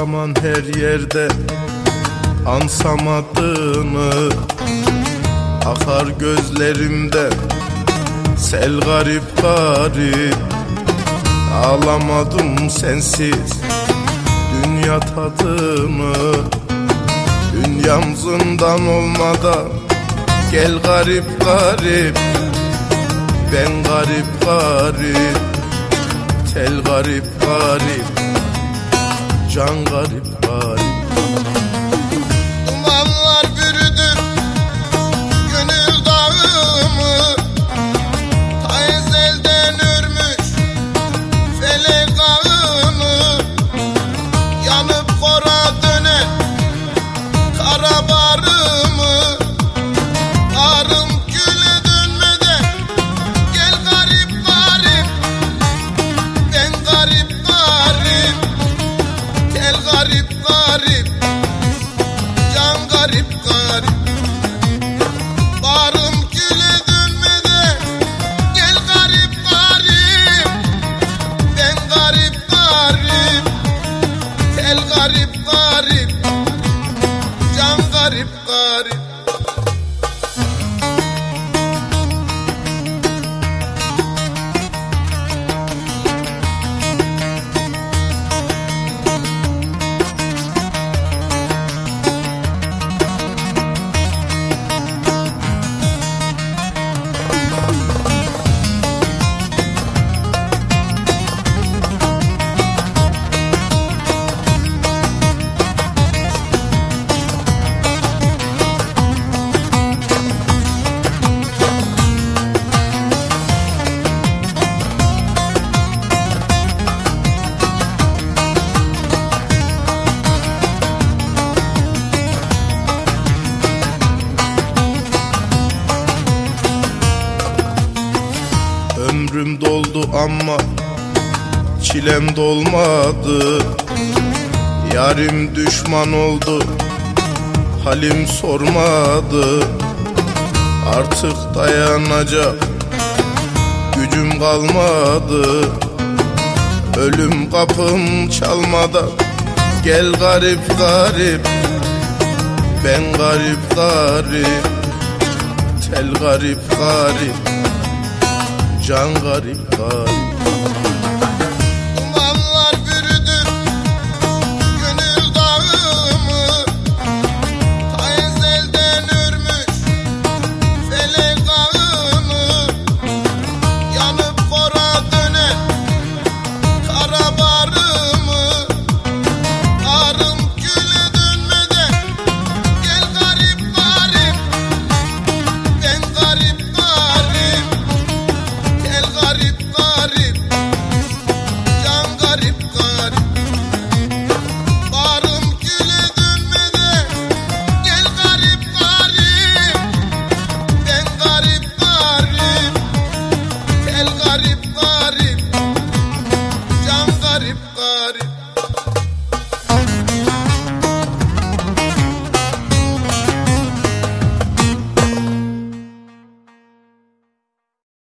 zaman her yerde Ansam adını Akar gözlerimde Sel garip garip Ağlamadım sensiz Dünya tadımı Dünyam zindan olmadan Gel garip garip Ben garip garip Tel garip garip Can garip ama Çilem dolmadı. Yarim düşman oldu. Halim sormadı. Artık dayanacak Gücüm kalmadı. Ölüm kapım çalmadan Gel garip garip Ben garip garip Tel garip garip Can garip garip